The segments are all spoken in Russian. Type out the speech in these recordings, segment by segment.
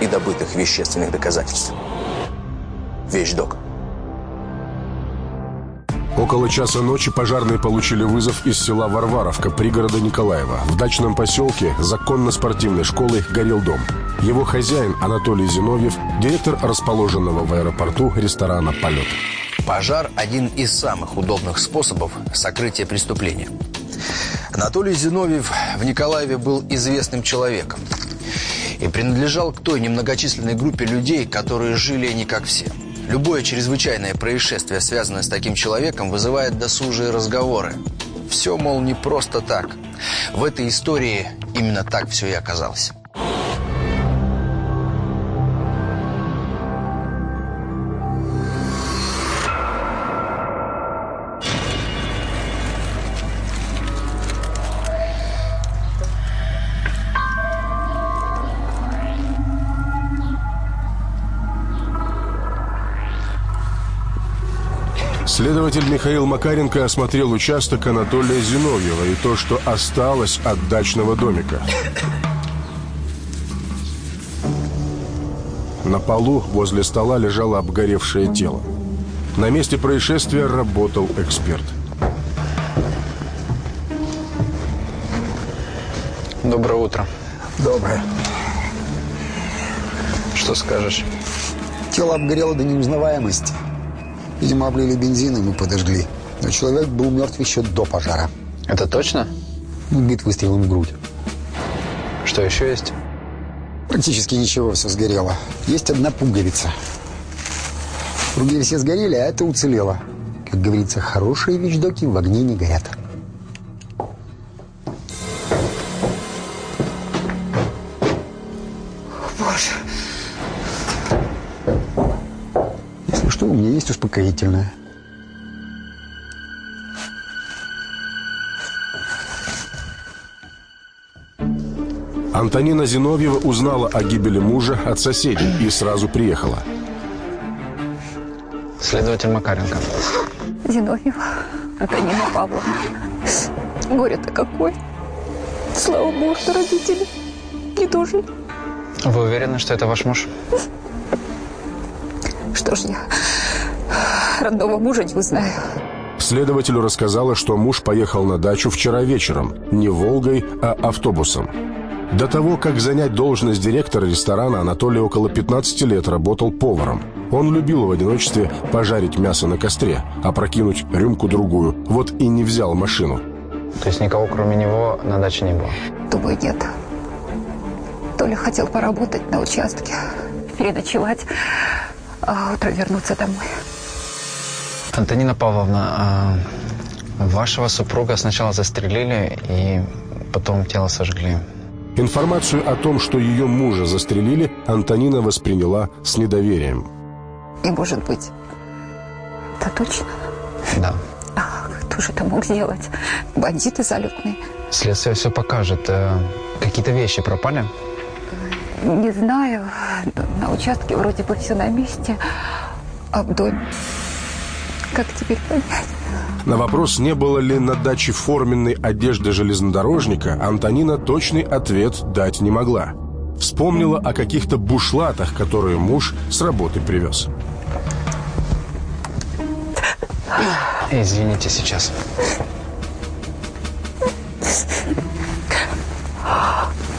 и добытых вещественных доказательств. Вещдок. Около часа ночи пожарные получили вызов из села Варваровка, пригорода Николаева. В дачном поселке законно-спортивной школы горел дом. Его хозяин Анатолий Зиновьев, директор расположенного в аэропорту ресторана «Полет». Пожар – один из самых удобных способов сокрытия преступления. Анатолий Зиновьев в Николаеве был известным человеком и принадлежал к той немногочисленной группе людей, которые жили не как все – Любое чрезвычайное происшествие, связанное с таким человеком, вызывает досужие разговоры. Все, мол, не просто так. В этой истории именно так все и оказалось. Следователь Михаил Макаренко осмотрел участок Анатолия Зиновьева и то, что осталось от дачного домика. На полу возле стола лежало обгоревшее тело. На месте происшествия работал эксперт. Доброе утро. Доброе. Что скажешь? Тело обгорело до неузнаваемости. Видимо, облили бензином и подожгли. Но человек был мертв еще до пожара. Это точно? Убит выстрелом в грудь. Что еще есть? Практически ничего, все сгорело. Есть одна пуговица. Другие все сгорели, а это уцелело. Как говорится, хорошие вещдоки в огне не горят. Успокоительное. Антонина Зиновьева узнала о гибели мужа от соседей и сразу приехала. Следователь Макаренко. Зиновьева Антонина Павловна. Горе-то какое. Слава Богу, что родители не дожили. Вы уверены, что это ваш муж? Что ж я родного мужа не узнаю. Следователю рассказала, что муж поехал на дачу вчера вечером. Не «Волгой», а автобусом. До того, как занять должность директора ресторана, Анатолий около 15 лет работал поваром. Он любил в одиночестве пожарить мясо на костре, а прокинуть рюмку-другую. Вот и не взял машину. То есть никого, кроме него, на даче не было? Думаю, нет. Толя хотел поработать на участке, переночевать, а утром вернуться домой. Антонина Павловна, а вашего супруга сначала застрелили и потом тело сожгли. Информацию о том, что ее мужа застрелили, Антонина восприняла с недоверием. И может быть, это точно? Да. А кто же это мог сделать? Бандиты залетные? Следствие все покажет. Э, Какие-то вещи пропали? Не знаю. На участке вроде бы все на месте. А в доме? Как теперь понять? На вопрос, не было ли на даче форменной одежды железнодорожника, Антонина точный ответ дать не могла. Вспомнила о каких-то бушлатах, которые муж с работы привез. Извините сейчас.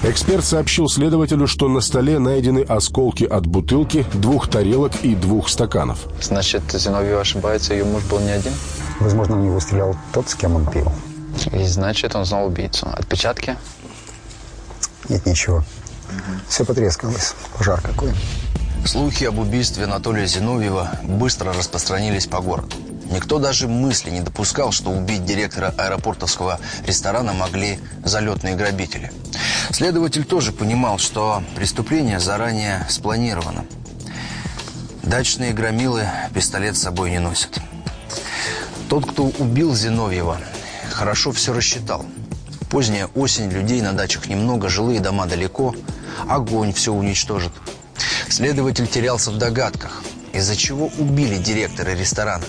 Эксперт сообщил следователю, что на столе найдены осколки от бутылки, двух тарелок и двух стаканов. Значит, Зиновьев ошибается, ее муж был не один? Возможно, в него стрелял тот, с кем он пил. И значит, он знал убийцу. Отпечатки? Нет ничего. Все потрескалось. Пожар какой. Слухи об убийстве Анатолия Зиновьева быстро распространились по городу. Никто даже мысли не допускал, что убить директора аэропортовского ресторана могли залетные грабители. Следователь тоже понимал, что преступление заранее спланировано. Дачные громилы пистолет с собой не носят. Тот, кто убил Зиновьева, хорошо все рассчитал. Поздняя осень, людей на дачах немного, жилые дома далеко, огонь все уничтожит. Следователь терялся в догадках, из-за чего убили директора ресторана.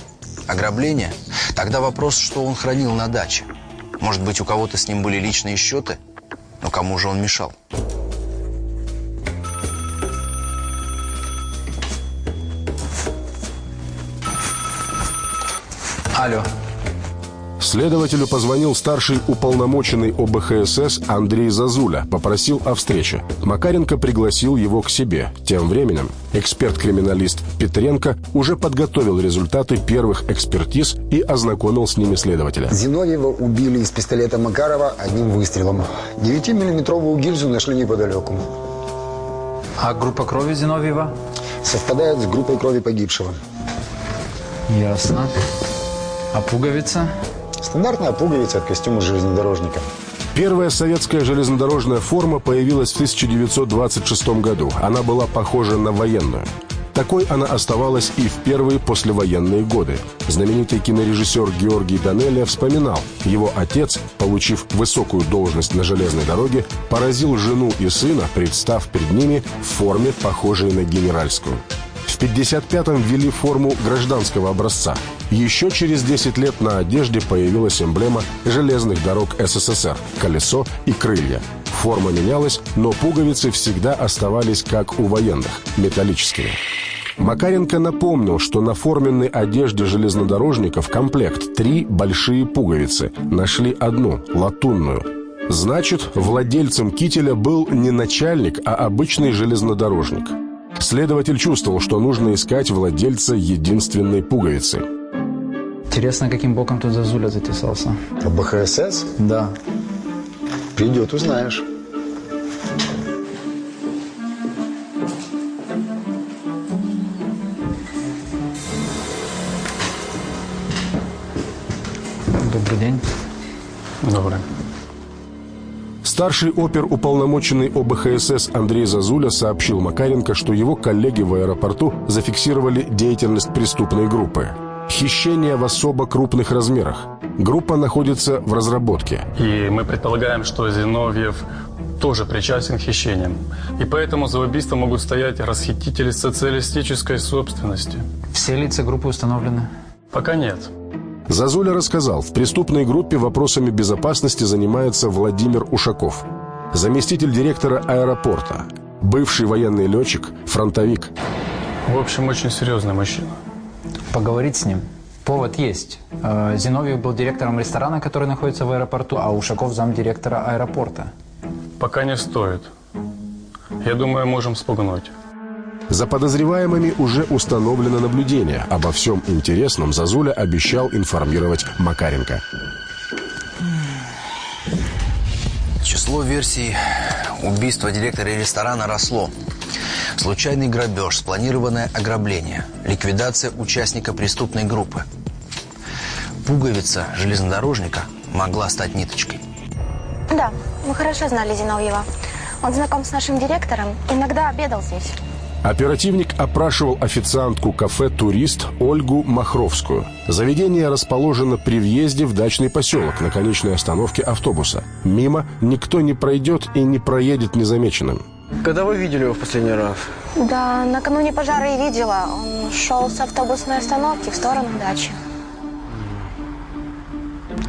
Ограбление? Тогда вопрос, что он хранил на даче. Может быть, у кого-то с ним были личные счеты? Но кому же он мешал? Алло. Следователю позвонил старший уполномоченный ОБХСС Андрей Зазуля, попросил о встрече. Макаренко пригласил его к себе. Тем временем эксперт-криминалист Петренко уже подготовил результаты первых экспертиз и ознакомил с ними следователя. Зиновьева убили из пистолета Макарова одним выстрелом. 9-миллиметровую гильзу нашли неподалеку. А группа крови Зиновьева? Совпадает с группой крови погибшего. Ясно. А пуговица? Стандартная пуговица от костюма железнодорожника. Первая советская железнодорожная форма появилась в 1926 году. Она была похожа на военную. Такой она оставалась и в первые послевоенные годы. Знаменитый кинорежиссер Георгий Данелия вспоминал, его отец, получив высокую должность на железной дороге, поразил жену и сына, представ перед ними в форме, похожей на генеральскую. В 55-м ввели форму гражданского образца. Еще через 10 лет на одежде появилась эмблема железных дорог СССР – колесо и крылья. Форма менялась, но пуговицы всегда оставались как у военных – металлическими. Макаренко напомнил, что на форменной одежде железнодорожников комплект три большие пуговицы. Нашли одну, латунную. Значит, владельцем кителя был не начальник, а обычный железнодорожник. Следователь чувствовал, что нужно искать владельца единственной пуговицы. Интересно, каким боком тут Зазуля затесался? ОБХСС? Да. Придет, узнаешь. Старший опер-уполномоченный ОБХСС Андрей Зазуля сообщил Макаренко, что его коллеги в аэропорту зафиксировали деятельность преступной группы. Хищение в особо крупных размерах. Группа находится в разработке. И мы предполагаем, что Зиновьев тоже причастен к хищениям. И поэтому за убийством могут стоять расхитители социалистической собственности. Все лица группы установлены? Пока нет. Зазуля рассказал, в преступной группе вопросами безопасности занимается Владимир Ушаков, заместитель директора аэропорта, бывший военный летчик, фронтовик. В общем, очень серьезный мужчина. Поговорить с ним. Повод есть. Э, Зиновьев был директором ресторана, который находится в аэропорту, а Ушаков замдиректора аэропорта. Пока не стоит. Я думаю, можем спугнуть. За подозреваемыми уже установлено наблюдение. Обо всем интересном Зазуля обещал информировать Макаренко. Число версий убийства директора ресторана росло. Случайный грабеж, спланированное ограбление, ликвидация участника преступной группы. Пуговица железнодорожника могла стать ниточкой. Да, мы хорошо знали Зиновьева. Он знаком с нашим директором, иногда обедал здесь. Оперативник опрашивал официантку кафе «Турист» Ольгу Махровскую. Заведение расположено при въезде в дачный поселок на конечной остановке автобуса. Мимо никто не пройдет и не проедет незамеченным. Когда вы видели его в последний раз? Да, накануне пожара и видела. Он шел с автобусной остановки в сторону дачи.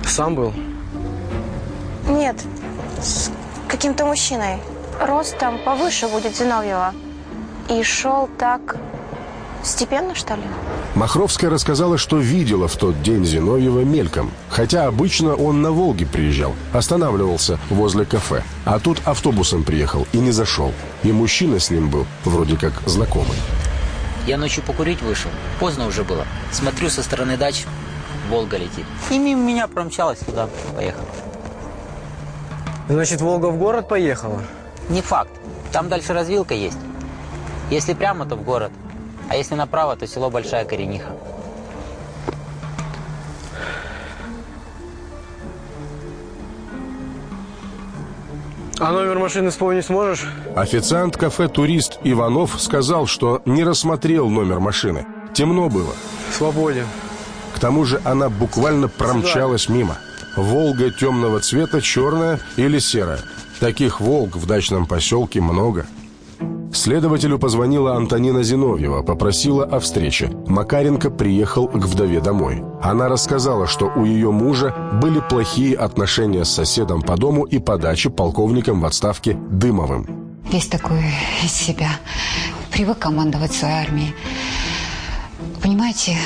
Сам был? Нет, с каким-то мужчиной. Ростом повыше будет Зиновьева. И шел так степенно, что ли? Махровская рассказала, что видела в тот день Зиновьева мельком. Хотя обычно он на «Волге» приезжал, останавливался возле кафе. А тут автобусом приехал и не зашел. И мужчина с ним был вроде как знакомый. Я ночью покурить вышел. Поздно уже было. Смотрю со стороны дач, Волга летит. И мимо меня промчалась туда, поехала. Значит, Волга в город поехала? Не факт. Там дальше развилка есть. Если прямо, то в город. А если направо, то село Большая Корениха. А номер машины вспомнить сможешь? Официант кафе «Турист» Иванов сказал, что не рассмотрел номер машины. Темно было. Свободен. К тому же она буквально промчалась мимо. «Волга» темного цвета, черная или серая. Таких «Волг» в дачном поселке много. Следователю позвонила Антонина Зиновьева, попросила о встрече. Макаренко приехал к вдове домой. Она рассказала, что у ее мужа были плохие отношения с соседом по дому и по даче полковником в отставке Дымовым. Весь такой из себя. Привык командовать своей армией. Понимаете,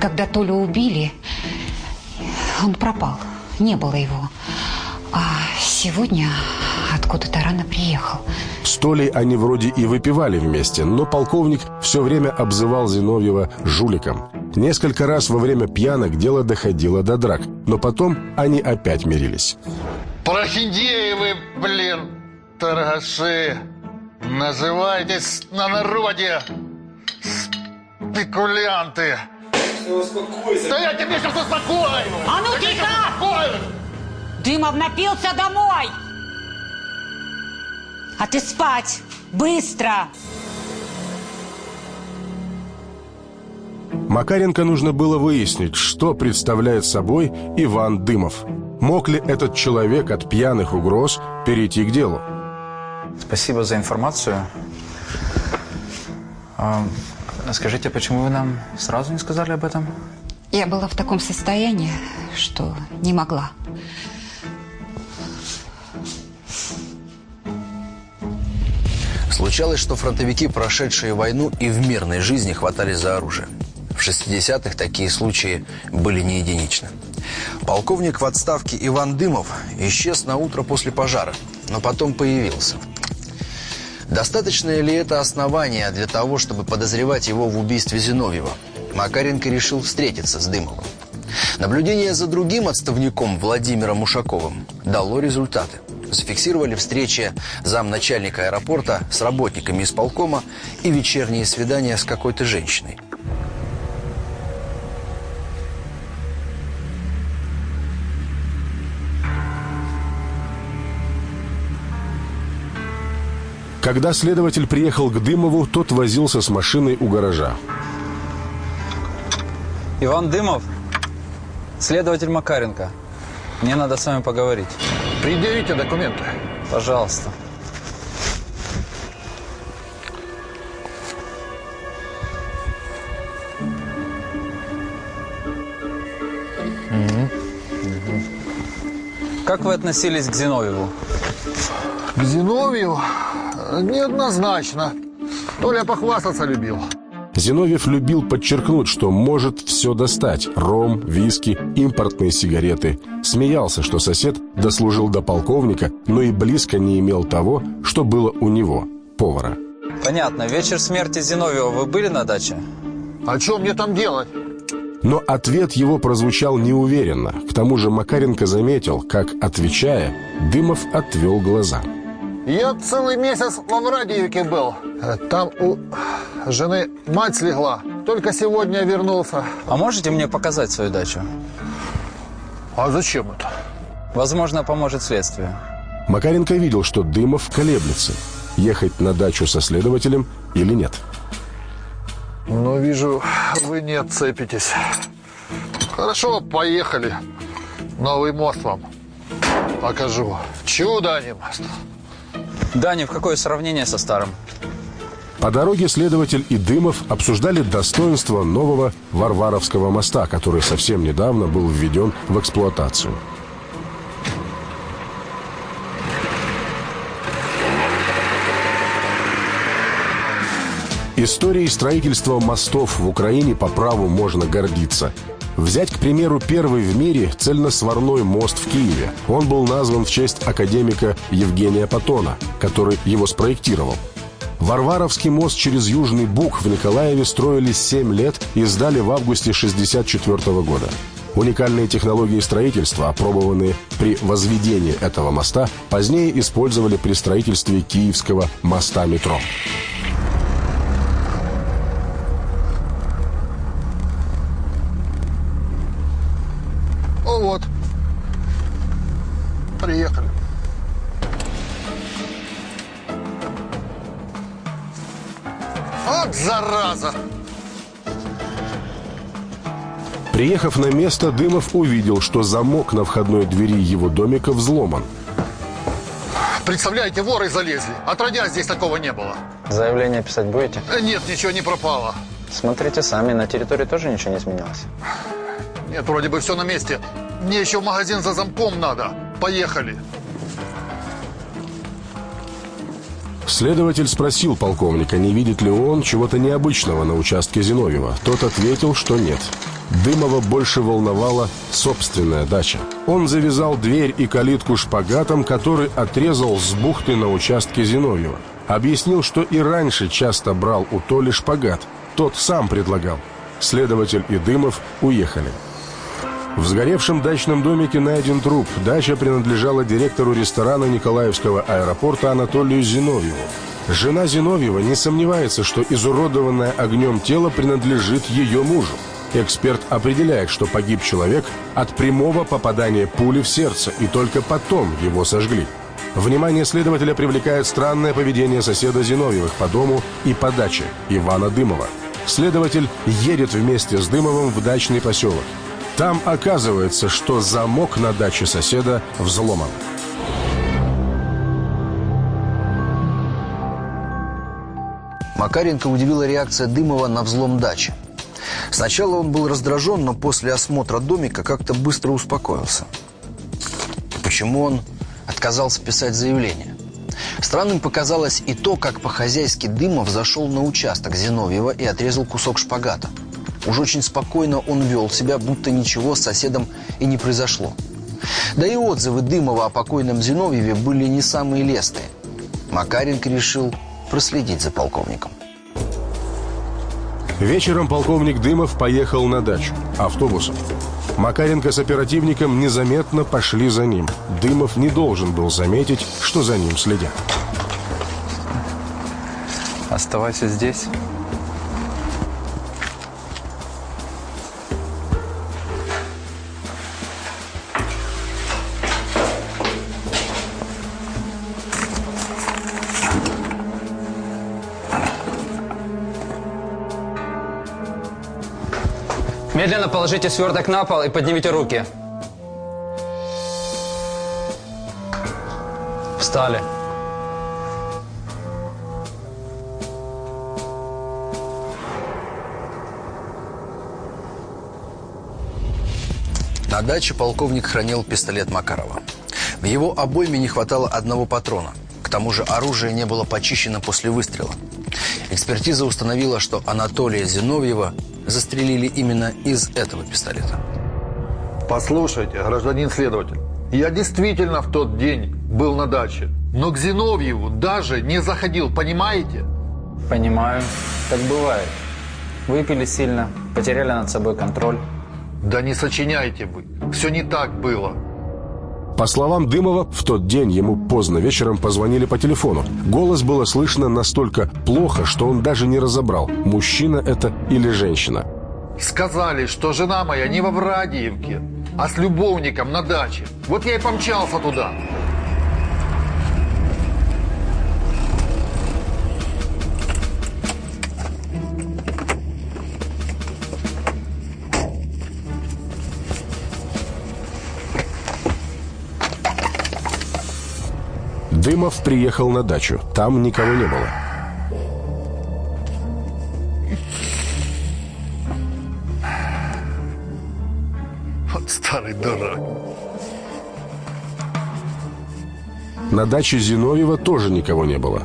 когда Толю убили, он пропал. Не было его. А сегодня откуда-то рано приехал. С Толей они вроде и выпивали вместе, но полковник все время обзывал Зиновьева жуликом. Несколько раз во время пьянок дело доходило до драк, но потом они опять мирились. Прохиндеи вы, блин, торгаши. Называетесь на народе спекулянты. Успокойся. Да я тебе сейчас успокою. А ну тихо! Дымов напился домой! А ты спать! Быстро! Макаренко нужно было выяснить, что представляет собой Иван Дымов. Мог ли этот человек от пьяных угроз перейти к делу? Спасибо за информацию. А, скажите, почему вы нам сразу не сказали об этом? Я была в таком состоянии, что не могла. Случалось, что фронтовики, прошедшие войну и в мирной жизни, хватались за оружие. В 60-х такие случаи были не единичны. Полковник в отставке Иван Дымов исчез на утро после пожара, но потом появился. Достаточно ли это основание для того, чтобы подозревать его в убийстве Зиновьева? Макаренко решил встретиться с Дымовым. Наблюдение за другим отставником Владимиром Ушаковым дало результаты. Зафиксировали встречи замначальника аэропорта с работниками исполкома и вечерние свидания с какой-то женщиной. Когда следователь приехал к Дымову, тот возился с машиной у гаража. Иван Дымов, следователь Макаренко. Мне надо с вами поговорить. Предъявите документы. Пожалуйста. Как вы относились к Зиновьеву? К Зиновью неоднозначно. Толя похвастаться любил. Зиновьев любил подчеркнуть, что может все достать – ром, виски, импортные сигареты. Смеялся, что сосед дослужил до полковника, но и близко не имел того, что было у него – повара. Понятно. Вечер смерти Зиновьева вы были на даче? А что мне там делать? Но ответ его прозвучал неуверенно. К тому же Макаренко заметил, как, отвечая, Дымов отвел глаза. Я целый месяц во Врадиевке был. Там у жены мать слегла. Только сегодня вернулся. А можете мне показать свою дачу? А зачем это? Возможно, поможет следствию. Макаренко видел, что Дымов колеблется. Ехать на дачу со следователем или нет. Ну, вижу, вы не отцепитесь. Хорошо, поехали. Новый мост вам покажу. Чудо, а не мост. Да, ни в какое сравнение со старым. По дороге следователь и Дымов обсуждали достоинства нового Варваровского моста, который совсем недавно был введен в эксплуатацию. Историей строительства мостов в Украине по праву можно гордиться. Взять, к примеру, первый в мире цельносварной мост в Киеве. Он был назван в честь академика Евгения Патона, который его спроектировал. Варваровский мост через Южный Буг в Николаеве строили 7 лет и сдали в августе 1964 года. Уникальные технологии строительства, опробованные при возведении этого моста, позднее использовали при строительстве Киевского моста метро. Зараза! Приехав на место, Дымов увидел, что замок на входной двери его домика взломан. Представляете, воры залезли. Отродясь здесь такого не было. Заявление писать будете? Э, Нет, ничего не пропало. Смотрите сами, на территории тоже ничего не изменилось. Нет, вроде бы все на месте. Мне еще в магазин за замком надо. Поехали. Следователь спросил полковника, не видит ли он чего-то необычного на участке Зиновьева. Тот ответил, что нет. Дымова больше волновала собственная дача. Он завязал дверь и калитку шпагатом, который отрезал с бухты на участке Зиновьева. Объяснил, что и раньше часто брал у Толи шпагат. Тот сам предлагал. Следователь и Дымов уехали. В сгоревшем дачном домике найден труп. Дача принадлежала директору ресторана Николаевского аэропорта Анатолию Зиновьеву. Жена Зиновьева не сомневается, что изуродованное огнем тело принадлежит ее мужу. Эксперт определяет, что погиб человек от прямого попадания пули в сердце, и только потом его сожгли. Внимание следователя привлекает странное поведение соседа Зиновьевых по дому и по даче Ивана Дымова. Следователь едет вместе с Дымовым в дачный поселок. Там оказывается, что замок на даче соседа взломан. Макаренко удивила реакция Дымова на взлом дачи. Сначала он был раздражен, но после осмотра домика как-то быстро успокоился. Почему он отказался писать заявление? Странным показалось и то, как по-хозяйски Дымов зашел на участок Зиновьева и отрезал кусок шпагата. Уж очень спокойно он вел себя, будто ничего с соседом и не произошло. Да и отзывы Дымова о покойном Зиновьеве были не самые лестные. Макаренко решил проследить за полковником. Вечером полковник Дымов поехал на дачу автобусом. Макаренко с оперативником незаметно пошли за ним. Дымов не должен был заметить, что за ним следят. Оставайся здесь. Медленно положите сверток на пол и поднимите руки. Встали. На даче полковник хранил пистолет Макарова. В его обойме не хватало одного патрона. К тому же оружие не было почищено после выстрела. Экспертиза установила, что Анатолия Зиновьева застрелили именно из этого пистолета. Послушайте, гражданин следователь, я действительно в тот день был на даче, но к Зиновьеву даже не заходил, понимаете? Понимаю. Так бывает. Выпили сильно, потеряли над собой контроль. Да не сочиняйте вы, все не так было. По словам Дымова, в тот день ему поздно вечером позвонили по телефону. Голос было слышно настолько плохо, что он даже не разобрал, мужчина это или женщина. Сказали, что жена моя не во Врадиевке, а с любовником на даче. Вот я и помчался туда. Дымов приехал на дачу. Там никого не было. Вот старый дурак. На даче Зиновьева тоже никого не было.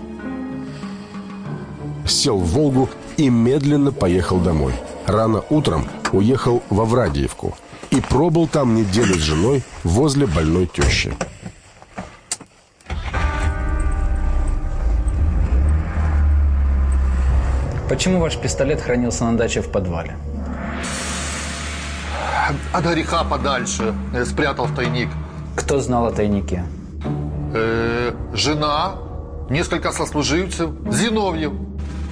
Сел в «Волгу» и медленно поехал домой. Рано утром уехал во Врадиевку и пробыл там неделю с женой возле больной тещи. Почему ваш пистолет хранился на даче в подвале? От греха подальше э, спрятал в тайник. Кто знал о тайнике? Э, жена, несколько сослуживцев, Зиновьев.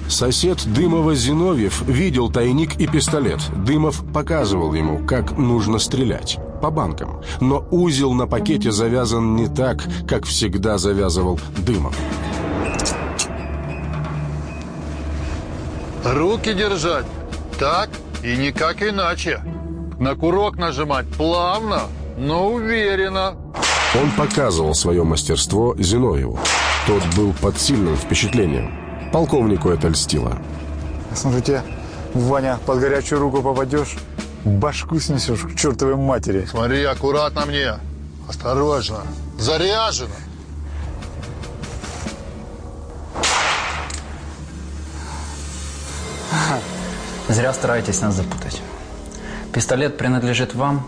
Сосед Дымова Зиновьев видел тайник и пистолет. Дымов показывал ему, как нужно стрелять. По банкам. Но узел на пакете завязан не так, как всегда завязывал Дымов. Руки держать так и никак иначе. На курок нажимать плавно, но уверенно. Он показывал свое мастерство Зиновьеву. Тот был под сильным впечатлением. Полковнику это льстило. Смотрите, Ваня, под горячую руку попадешь, башку снесешь к чертовой матери. Смотри, аккуратно мне. Осторожно. Заряжено. Зря стараетесь нас запутать. Пистолет принадлежит вам,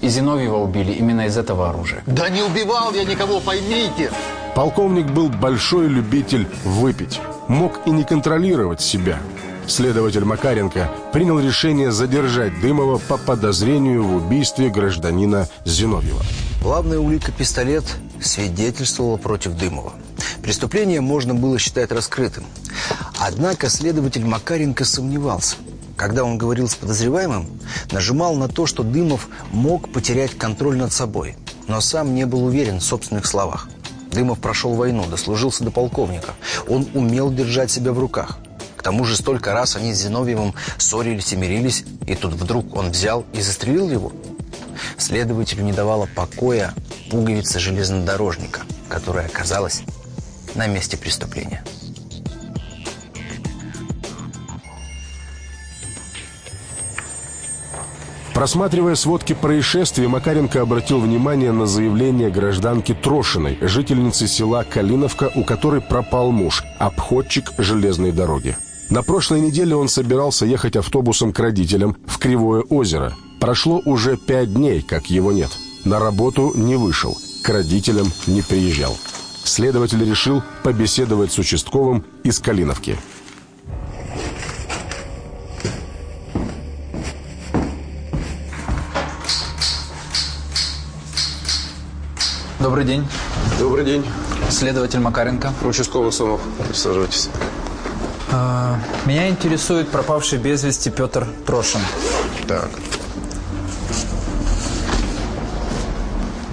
и Зиновьева убили именно из этого оружия. Да не убивал я никого, поймите. Полковник был большой любитель выпить. Мог и не контролировать себя. Следователь Макаренко принял решение задержать Дымова по подозрению в убийстве гражданина Зиновьева. Главная улика пистолет свидетельствовала против Дымова. Преступление можно было считать раскрытым. Однако следователь Макаренко сомневался. Когда он говорил с подозреваемым, нажимал на то, что Дымов мог потерять контроль над собой, но сам не был уверен в собственных словах. Дымов прошел войну, дослужился до полковника. Он умел держать себя в руках. К тому же столько раз они с Зиновьевым ссорились и мирились, и тут вдруг он взял и застрелил его. Следователю не давала покоя пуговица железнодорожника, которая оказалась на месте преступления. Просматривая сводки происшествий, Макаренко обратил внимание на заявление гражданки Трошиной, жительницы села Калиновка, у которой пропал муж, обходчик железной дороги. На прошлой неделе он собирался ехать автобусом к родителям в Кривое озеро. Прошло уже пять дней, как его нет. На работу не вышел, к родителям не приезжал. Следователь решил побеседовать с участковым из Калиновки. Добрый день. Добрый день. Следователь Макаренко. Участковый Сомов. Присаживайтесь. А, меня интересует пропавший без вести Петр Трошин. Так.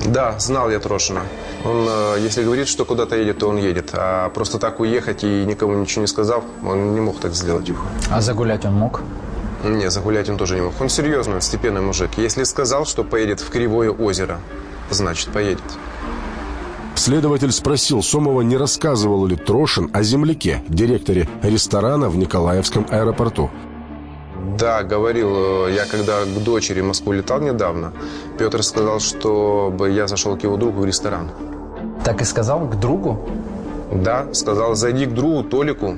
Да, знал я Трошина. Он, э, если говорит, что куда-то едет, то он едет. А просто так уехать и никому ничего не сказав, он не мог так сделать. А загулять он мог? Не, загулять он тоже не мог. Он серьезный, степенный мужик. Если сказал, что поедет в Кривое озеро, значит поедет. Следователь спросил Сомова, не рассказывал ли Трошин о земляке, директоре ресторана в Николаевском аэропорту. Да, говорил. Я когда к дочери в Москву летал недавно, Петр сказал, чтобы я зашел к его другу в ресторан. Так и сказал? К другу? Да, сказал, зайди к другу Толику,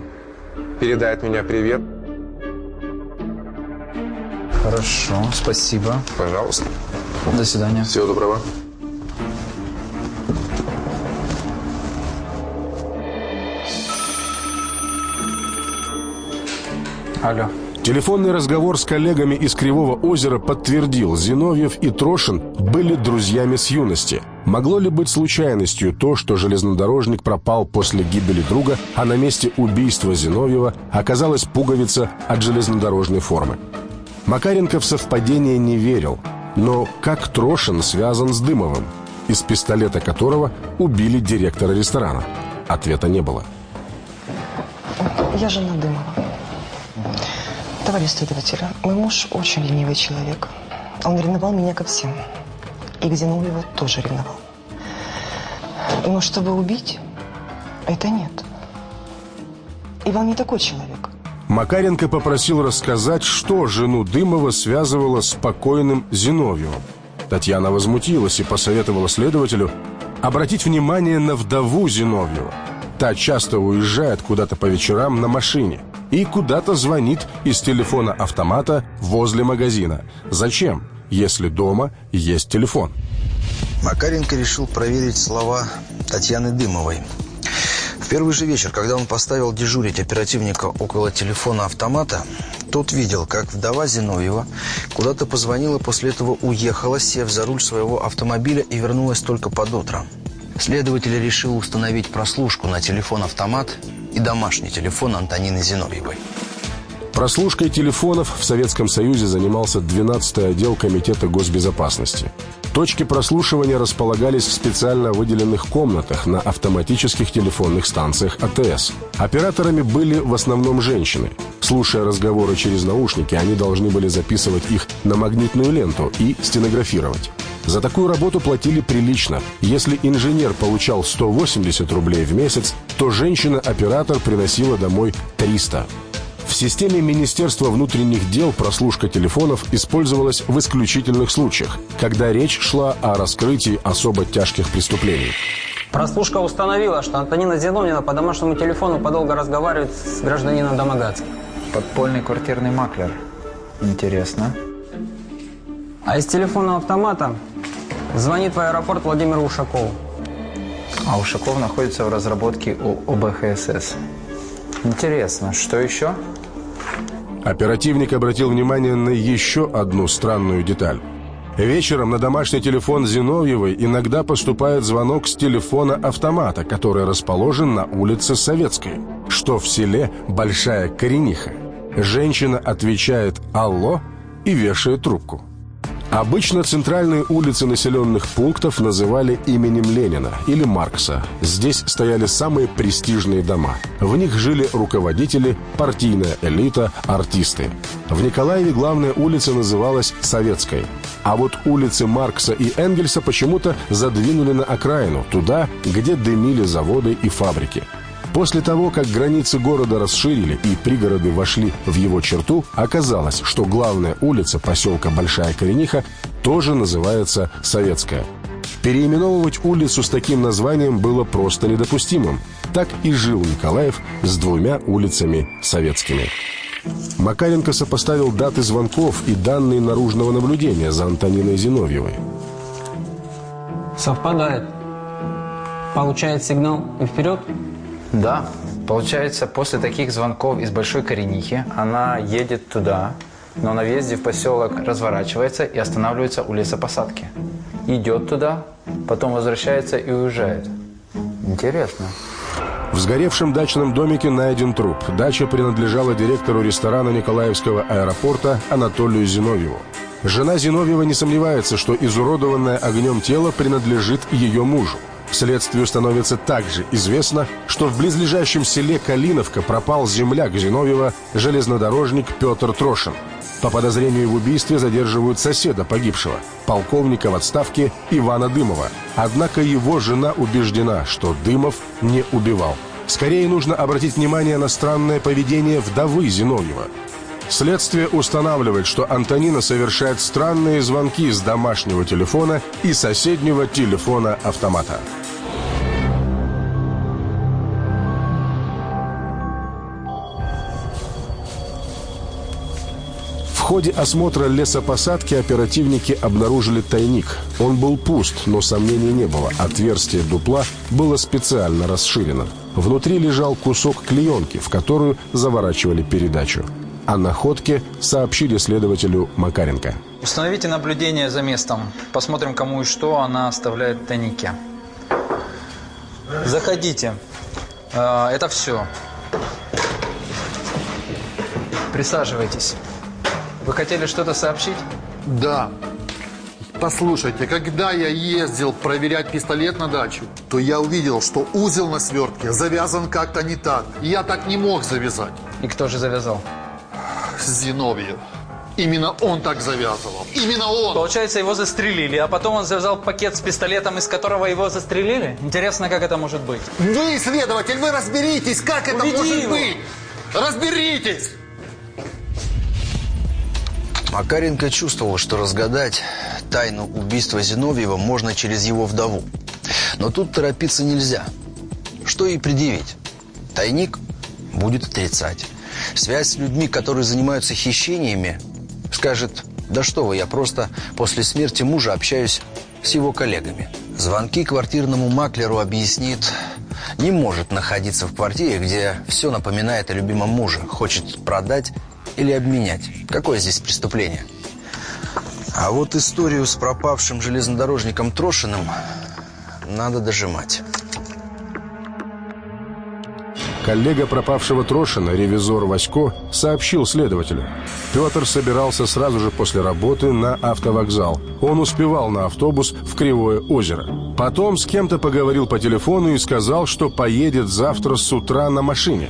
передай от меня привет. Хорошо, спасибо. Пожалуйста. До свидания. Всего доброго. Алло. Телефонный разговор с коллегами из Кривого озера подтвердил, Зиновьев и Трошин были друзьями с юности. Могло ли быть случайностью то, что железнодорожник пропал после гибели друга, а на месте убийства Зиновьева оказалась пуговица от железнодорожной формы? Макаренко в совпадение не верил. Но как Трошин связан с Дымовым, из пистолета которого убили директора ресторана? Ответа не было. Я жена Дымова. Товарищ следователь, мой муж очень ленивый человек. Он ревновал меня ко всем. И к Зиновьеву тоже ревновал. Но чтобы убить, это нет. Иван не такой человек. Макаренко попросил рассказать, что жену Дымова связывало с покойным Зиновьевым. Татьяна возмутилась и посоветовала следователю обратить внимание на вдову Зиновьева. Та часто уезжает куда-то по вечерам на машине и куда-то звонит из телефона автомата возле магазина. Зачем, если дома есть телефон? Макаренко решил проверить слова Татьяны Дымовой. В первый же вечер, когда он поставил дежурить оперативника около телефона автомата, тот видел, как вдова Зиновьева куда-то позвонила, после этого уехала, сев за руль своего автомобиля и вернулась только под утро. Следователь решил установить прослушку на телефон-автомат и домашний телефон Антонины Зиновьевой. Прослушкой телефонов в Советском Союзе занимался 12-й отдел Комитета госбезопасности. Точки прослушивания располагались в специально выделенных комнатах на автоматических телефонных станциях АТС. Операторами были в основном женщины. Слушая разговоры через наушники, они должны были записывать их на магнитную ленту и стенографировать. За такую работу платили прилично. Если инженер получал 180 рублей в месяц, то женщина-оператор приносила домой 300. В системе Министерства внутренних дел прослушка телефонов использовалась в исключительных случаях, когда речь шла о раскрытии особо тяжких преступлений. Прослушка установила, что Антонина Зиновьевна по домашнему телефону подолго разговаривает с гражданином Домогацким. Подпольный квартирный маклер. Интересно. А из телефонного автомата звонит в аэропорт Владимир Ушаков. А Ушаков находится в разработке у ОБХСС. Интересно, что еще? Оперативник обратил внимание на еще одну странную деталь. Вечером на домашний телефон Зиновьевой иногда поступает звонок с телефона автомата, который расположен на улице Советской, что в селе Большая Корениха. Женщина отвечает «Алло» и вешает трубку. Обычно центральные улицы населенных пунктов называли именем Ленина или Маркса. Здесь стояли самые престижные дома. В них жили руководители, партийная элита, артисты. В Николаеве главная улица называлась Советской. А вот улицы Маркса и Энгельса почему-то задвинули на окраину, туда, где дымили заводы и фабрики. После того, как границы города расширили и пригороды вошли в его черту, оказалось, что главная улица поселка Большая Корениха тоже называется Советская. Переименовывать улицу с таким названием было просто недопустимым. Так и жил Николаев с двумя улицами советскими. Макаренко сопоставил даты звонков и данные наружного наблюдения за Антониной Зиновьевой. Совпадает. Получает сигнал и вперед? Да, получается, после таких звонков из Большой Коренихи она едет туда, но на въезде в поселок разворачивается и останавливается у лесопосадки. Идет туда, потом возвращается и уезжает. Интересно. В сгоревшем дачном домике найден труп. Дача принадлежала директору ресторана Николаевского аэропорта Анатолию Зиновьеву. Жена Зиновьева не сомневается, что изуродованное огнем тело принадлежит ее мужу. Следствию становится также известно, что в близлежащем селе Калиновка пропал земляк Зиновьева, железнодорожник Петр Трошин. По подозрению в убийстве задерживают соседа погибшего, полковника в отставке Ивана Дымова. Однако его жена убеждена, что Дымов не убивал. Скорее нужно обратить внимание на странное поведение вдовы Зиновьева. Следствие устанавливает, что Антонина совершает странные звонки с домашнего телефона и соседнего телефона-автомата. В ходе осмотра лесопосадки оперативники обнаружили тайник. Он был пуст, но сомнений не было. Отверстие дупла было специально расширено. Внутри лежал кусок клеенки, в которую заворачивали передачу. О находке сообщили следователю Макаренко. Установите наблюдение за местом. Посмотрим, кому и что она оставляет в тайнике. Заходите. Э, Это все. Присаживайтесь. Вы хотели что-то сообщить? Да. Послушайте, когда я ездил проверять пистолет на дачу, то я увидел, что узел на свертке завязан как-то не так. Я так не мог завязать. И кто же завязал? Зиновьев. Именно он так завязывал. Именно он! Получается, его застрелили, а потом он завязал пакет с пистолетом, из которого его застрелили? Интересно, как это может быть? Вы, следователь, вы разберитесь, как это Уведи может его. быть! Разберитесь! Макаренко чувствовал, что разгадать тайну убийства Зиновьева можно через его вдову. Но тут торопиться нельзя. Что ей предъявить? Тайник будет отрицать. Связь с людьми, которые занимаются хищениями, скажет, да что вы, я просто после смерти мужа общаюсь с его коллегами. Звонки квартирному маклеру объяснит, не может находиться в квартире, где все напоминает о любимом муже, хочет продать или обменять. Какое здесь преступление? А вот историю с пропавшим железнодорожником Трошиным надо дожимать. Коллега пропавшего Трошина, ревизор Васько, сообщил следователю. Петр собирался сразу же после работы на автовокзал. Он успевал на автобус в Кривое озеро. Потом с кем-то поговорил по телефону и сказал, что поедет завтра с утра на машине.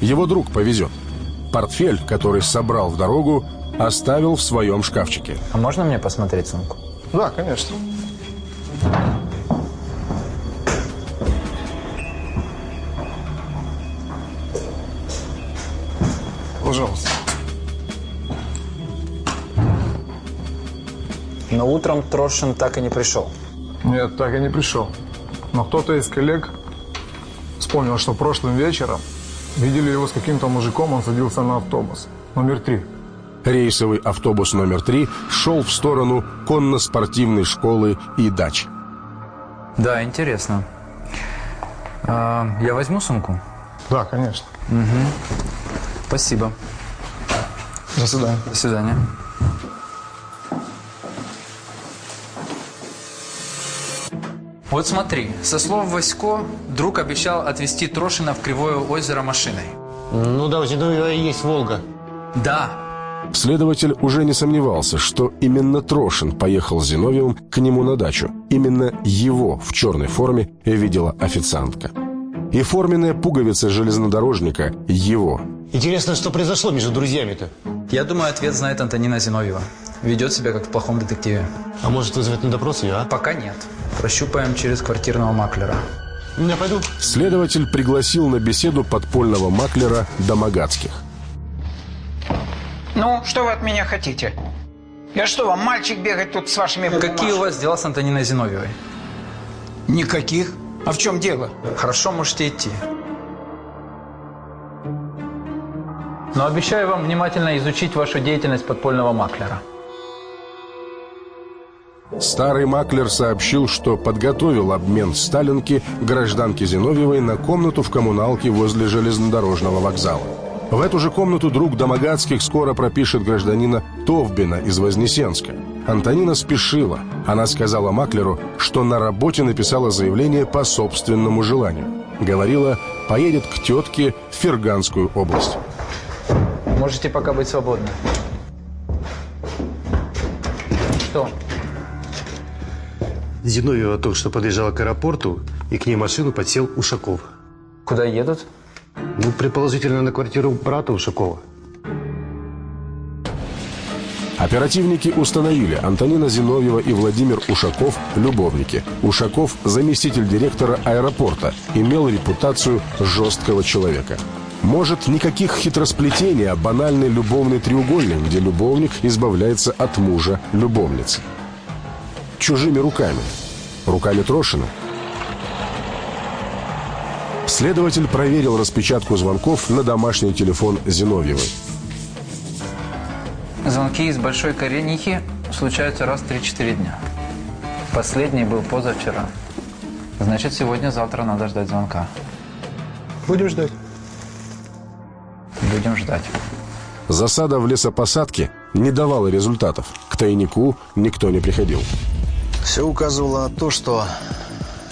Его друг повезет. Портфель, который собрал в дорогу, оставил в своем шкафчике. А можно мне посмотреть сумку? Да, конечно. Пожалуйста. Но утром Трошин так и не пришел. Нет, так и не пришел. Но кто-то из коллег вспомнил, что прошлым вечером видели его с каким-то мужиком, он садился на автобус. Номер три. Рейсовый автобус номер три шел в сторону конно-спортивной школы и дач. Да, интересно. А, я возьму сумку? Да, конечно. Угу. Спасибо. До свидания. До свидания. Вот смотри, со слов Васько, друг обещал отвезти Трошина в Кривое озеро машиной. Ну да, у Зиновьева есть Волга. Да. Следователь уже не сомневался, что именно Трошин поехал с Зиновьевым к нему на дачу. Именно его в черной форме видела официантка. И форменная пуговица железнодорожника – его. Интересно, что произошло между друзьями-то? Я думаю, ответ знает Антонина Зиновьева. Ведет себя как в плохом детективе. А может вызвать на допрос ее, а? Пока нет. Прощупаем через квартирного маклера. Я пойду. Следователь пригласил на беседу подпольного маклера Домогацких. Ну, что вы от меня хотите? Я что, вам мальчик бегать тут с вашими Какие у вас дела с Антониной Зиновьевой? Никаких. А в чем дело? Хорошо, можете идти. Но обещаю вам внимательно изучить вашу деятельность подпольного маклера. Старый маклер сообщил, что подготовил обмен Сталинки гражданке Зиновьевой на комнату в коммуналке возле железнодорожного вокзала. В эту же комнату друг Домогацких скоро пропишет гражданина Товбина из Вознесенска. Антонина спешила. Она сказала маклеру, что на работе написала заявление по собственному желанию. Говорила, поедет к тетке в Ферганскую область. Можете пока быть свободны. Зиновьева только что подъезжала к аэропорту, и к ней машину подсел Ушаков. Куда едут? Ну, предположительно, на квартиру брата Ушакова. Оперативники установили, Антонина Зиновьева и Владимир Ушаков – любовники. Ушаков – заместитель директора аэропорта, имел репутацию жесткого человека. Может, никаких хитросплетений, а банальный любовный треугольник, где любовник избавляется от мужа любовницы. Чужими руками. Руками Трошина. Следователь проверил распечатку звонков на домашний телефон Зиновьевой. Звонки из Большой Коренихи случаются раз в 3-4 дня. Последний был позавчера. Значит, сегодня-завтра надо ждать звонка. Будем ждать. Будем ждать. Засада в лесопосадке не давала результатов. К тайнику никто не приходил. Все указывало на то, что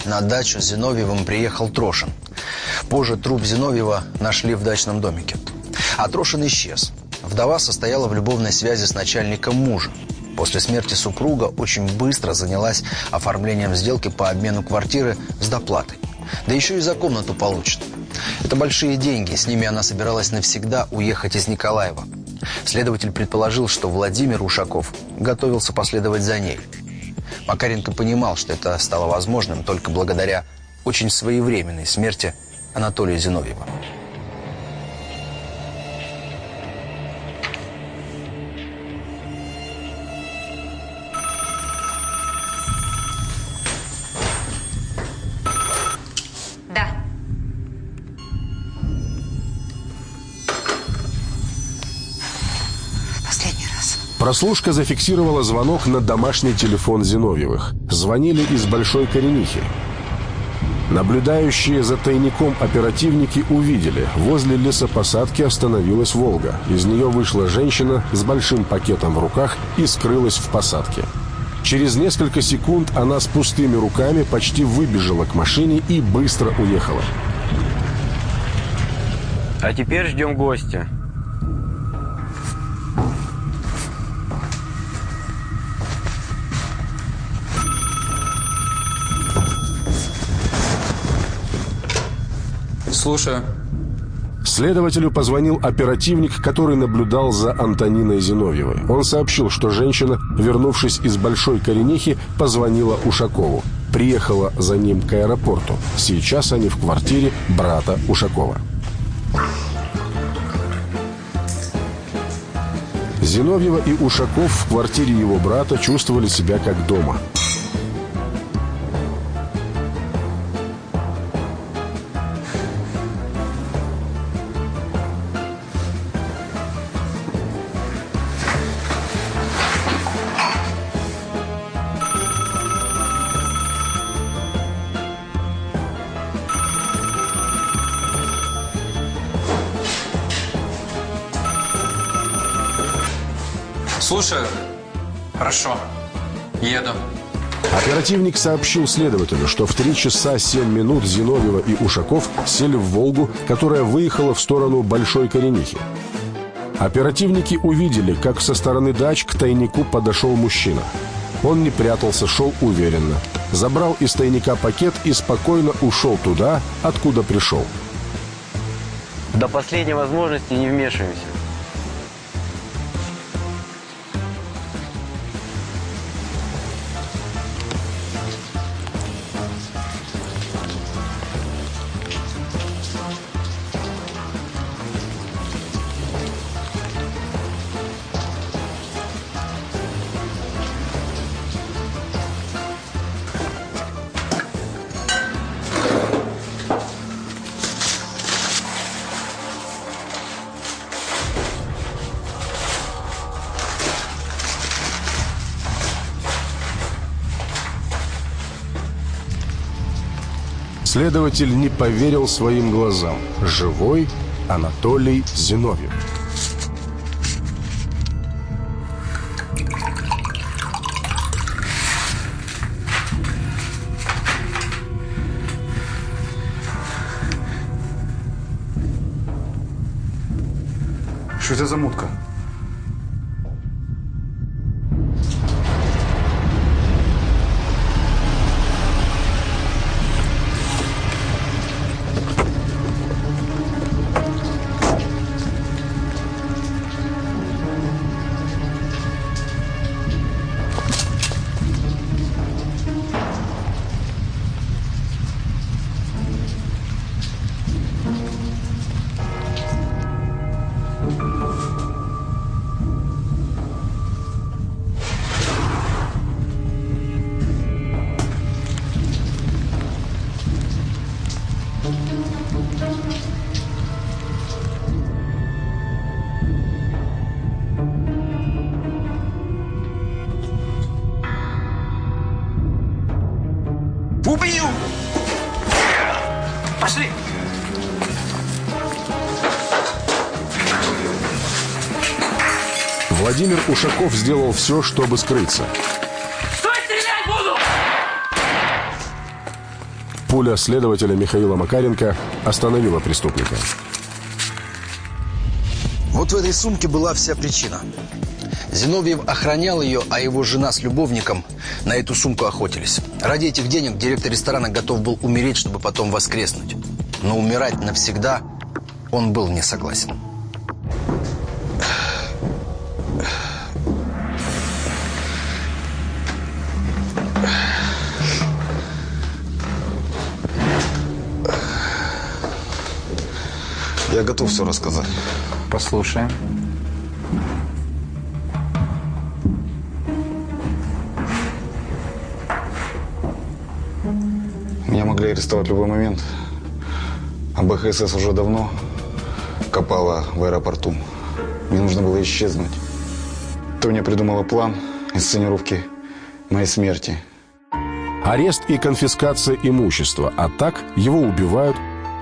на дачу Зиновьевым приехал Трошин. Позже труп Зиновьева нашли в дачном домике. А Трошин исчез. Вдова состояла в любовной связи с начальником мужа. После смерти супруга очень быстро занялась оформлением сделки по обмену квартиры с доплатой. Да еще и за комнату получит. Это большие деньги, с ними она собиралась навсегда уехать из Николаева. Следователь предположил, что Владимир Ушаков готовился последовать за ней. Макаренко понимал, что это стало возможным только благодаря очень своевременной смерти Анатолия Зиновьева. Прослушка зафиксировала звонок на домашний телефон Зиновьевых. Звонили из Большой Коренихи. Наблюдающие за тайником оперативники увидели, возле лесопосадки остановилась «Волга». Из нее вышла женщина с большим пакетом в руках и скрылась в посадке. Через несколько секунд она с пустыми руками почти выбежала к машине и быстро уехала. А теперь ждем гостя. Слушаю. Следователю позвонил оперативник, который наблюдал за Антониной Зиновьевой. Он сообщил, что женщина, вернувшись из Большой Коренихи, позвонила Ушакову. Приехала за ним к аэропорту. Сейчас они в квартире брата Ушакова. Зиновьева и Ушаков в квартире его брата чувствовали себя как дома. Слушаю. Хорошо. Еду. Оперативник сообщил следователю, что в 3 часа 7 минут Зиновьева и Ушаков сели в «Волгу», которая выехала в сторону Большой Коренихи. Оперативники увидели, как со стороны дач к тайнику подошел мужчина. Он не прятался, шел уверенно. Забрал из тайника пакет и спокойно ушел туда, откуда пришел. До последней возможности не вмешиваемся. Следователь не поверил своим глазам. Живой Анатолий Зиновьев. Что это за мутка? Владимир Ушаков сделал все, чтобы скрыться. Стой, стрелять буду! Пуля следователя Михаила Макаренко остановила преступника. Вот в этой сумке была вся причина. Зиновьев охранял ее, а его жена с любовником на эту сумку охотились. Ради этих денег директор ресторана готов был умереть, чтобы потом воскреснуть. Но умирать навсегда он был не согласен. Готов все рассказать. Послушаем. Меня могли арестовать в любой момент. А БХСС уже давно копала в аэропорту. Мне нужно было исчезнуть. Тоня придумала план инсценировки моей смерти. Арест и конфискация имущества, а так его убивают.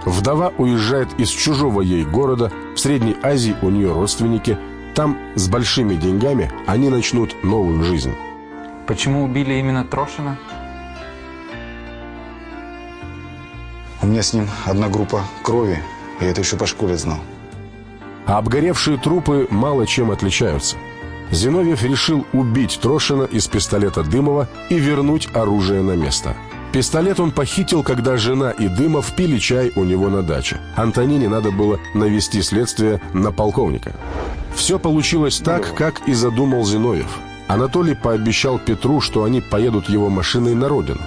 Вдова уезжает из чужого ей города, в Средней Азии у нее родственники. Там с большими деньгами они начнут новую жизнь. Почему убили именно Трошина? У меня с ним одна группа крови. Я это еще по школе знал. А обгоревшие трупы мало чем отличаются. Зиновьев решил убить Трошина из пистолета Дымова и вернуть оружие на место. Пистолет он похитил, когда жена и Дымов пили чай у него на даче. Антонине надо было навести следствие на полковника. Все получилось так, как и задумал Зиновьев. Анатолий пообещал Петру, что они поедут его машиной на родину.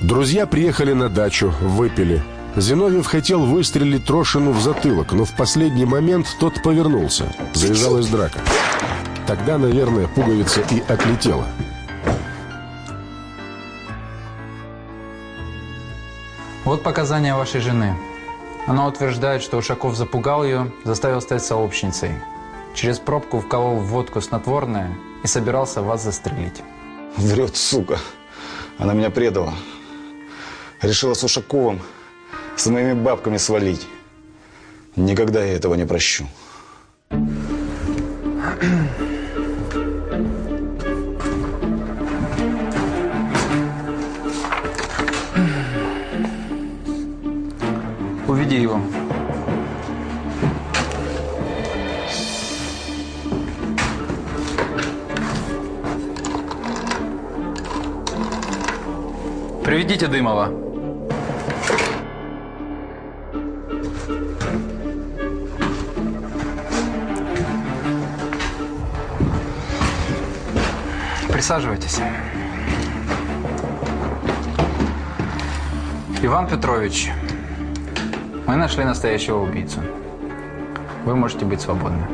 Друзья приехали на дачу, выпили. Зиновьев хотел выстрелить Трошину в затылок, но в последний момент тот повернулся. Завязалась драка. Тогда, наверное, пуговица и отлетела. Вот показания вашей жены. Она утверждает, что Ушаков запугал ее, заставил стать сообщницей. Через пробку вколол в водку снотворное и собирался вас застрелить. Врет, сука. Она меня предала. Решила с Ушаковым, с моими бабками свалить. Никогда я этого не прощу. Его. Приведите Дымова. Присаживайтесь. Иван Петрович, мы нашли настоящего убийцу. Вы можете быть свободны.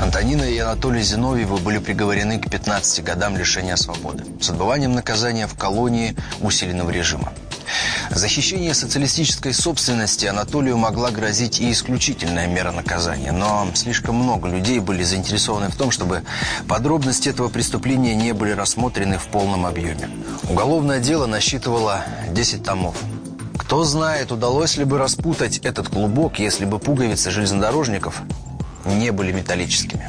Антонина и Анатолий Зиновьевы были приговорены к 15 годам лишения свободы с отбыванием наказания в колонии усиленного режима. За хищение социалистической собственности Анатолию могла грозить и исключительная мера наказания, но слишком много людей были заинтересованы в том, чтобы подробности этого преступления не были рассмотрены в полном объеме. Уголовное дело насчитывало 10 томов. Кто знает, удалось ли бы распутать этот клубок, если бы пуговицы железнодорожников не были металлическими.